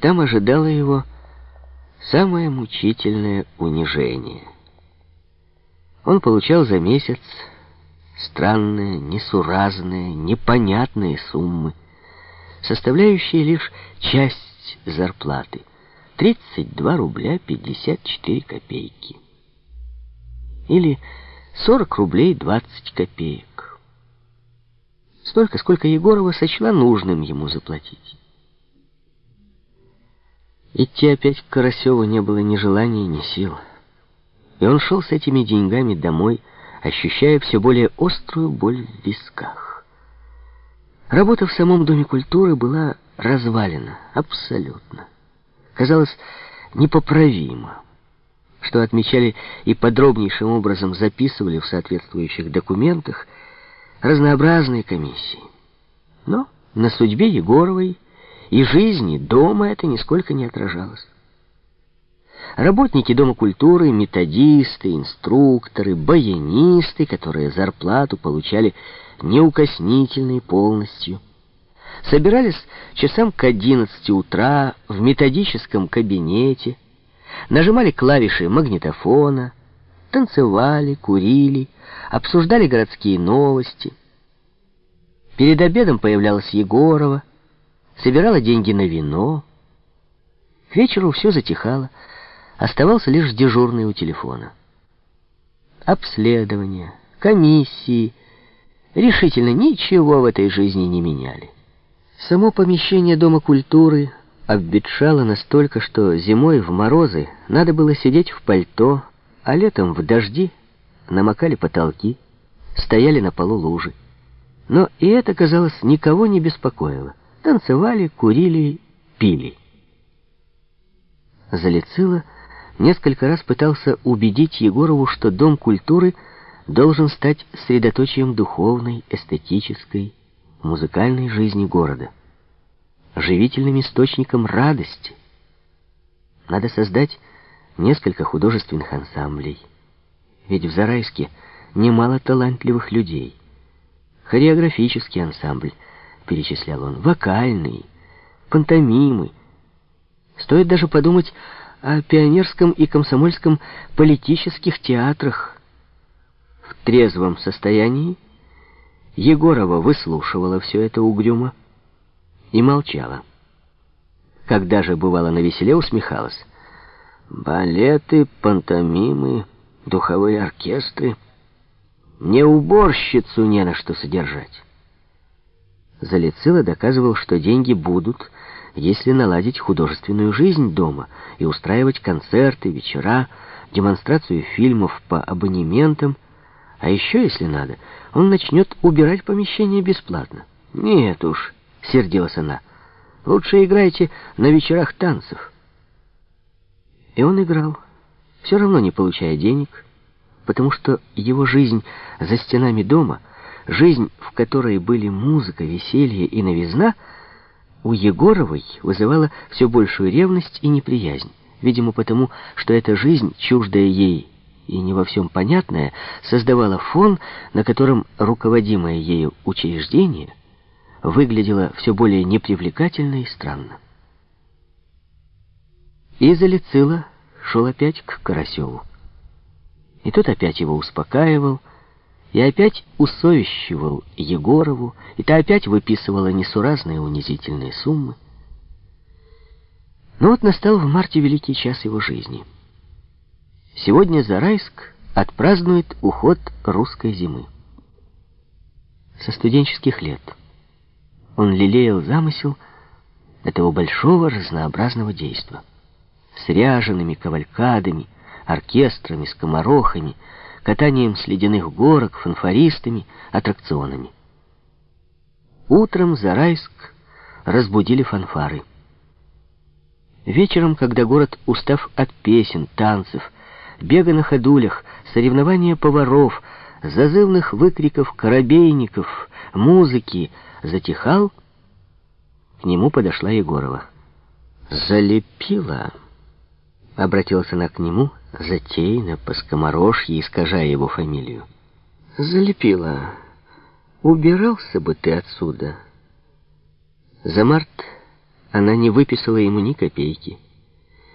там ожидало его самое мучительное унижение. Он получал за месяц странные, несуразные, непонятные суммы, составляющие лишь часть зарплаты. 32 рубля 54 копейки. Или 40 рублей 20 копеек. Столько, сколько Егорова сочла нужным ему заплатить. Идти опять к Карасеву не было ни желания, ни сил. И он шел с этими деньгами домой, ощущая все более острую боль в висках. Работа в самом Доме культуры была развалена абсолютно. Казалось, непоправимо, что отмечали и подробнейшим образом записывали в соответствующих документах разнообразные комиссии. Но на судьбе Егоровой и жизни дома это нисколько не отражалось. Работники Дома культуры, методисты, инструкторы, баянисты, которые зарплату получали неукоснительной полностью, собирались часам к 11 утра в методическом кабинете, нажимали клавиши магнитофона, танцевали, курили, обсуждали городские новости. Перед обедом появлялась Егорова, собирала деньги на вино. К вечеру все затихало, оставался лишь дежурный у телефона. Обследования, комиссии решительно ничего в этой жизни не меняли. Само помещение Дома культуры обветшало настолько, что зимой в морозы надо было сидеть в пальто, а летом в дожди намокали потолки, стояли на полу лужи. Но и это, казалось, никого не беспокоило. Танцевали, курили, пили. Залицила несколько раз пытался убедить Егорову, что Дом культуры должен стать средоточием духовной, эстетической, музыкальной жизни города, живительным источником радости. Надо создать несколько художественных ансамблей, ведь в Зарайске немало талантливых людей. Хореографический ансамбль — перечислял он, вокальный, пантомимы. Стоит даже подумать о пионерском и комсомольском политических театрах. В трезвом состоянии Егорова выслушивала все это угрюмо и молчала. Когда же бывало на веселе, усмехалась. Балеты, пантомимы, духовые оркестры. Мне уборщицу не на что содержать. Залицило доказывал, что деньги будут, если наладить художественную жизнь дома и устраивать концерты, вечера, демонстрацию фильмов по абонементам, а еще, если надо, он начнет убирать помещение бесплатно. «Нет уж», — сердилась она, — «лучше играйте на вечерах танцев». И он играл, все равно не получая денег, потому что его жизнь за стенами дома — Жизнь, в которой были музыка, веселье и новизна, у Егоровой вызывала все большую ревность и неприязнь. Видимо, потому, что эта жизнь, чуждая ей и не во всем понятная, создавала фон, на котором руководимое ею учреждение выглядело все более непривлекательно и странно. И Залицила шел опять к Карасеву. И тот опять его успокаивал, и опять усовещивал Егорову, и та опять выписывала несуразные унизительные суммы. Но вот настал в марте великий час его жизни. Сегодня Зарайск отпразднует уход русской зимы. Со студенческих лет он лелеял замысел этого большого разнообразного действа. С ряжеными кавалькадами, оркестрами, скоморохами — катанием с ледяных горок, фанфаристами, аттракционами. Утром Зарайск разбудили фанфары. Вечером, когда город, устав от песен, танцев, бега на ходулях, соревнования поваров, зазывных выкриков корабейников, музыки, затихал, к нему подошла Егорова. «Залепила», — обратилась она к нему, — затейно, по-скоморожье, искажая его фамилию. «Залепила. Убирался бы ты отсюда». За март она не выписала ему ни копейки.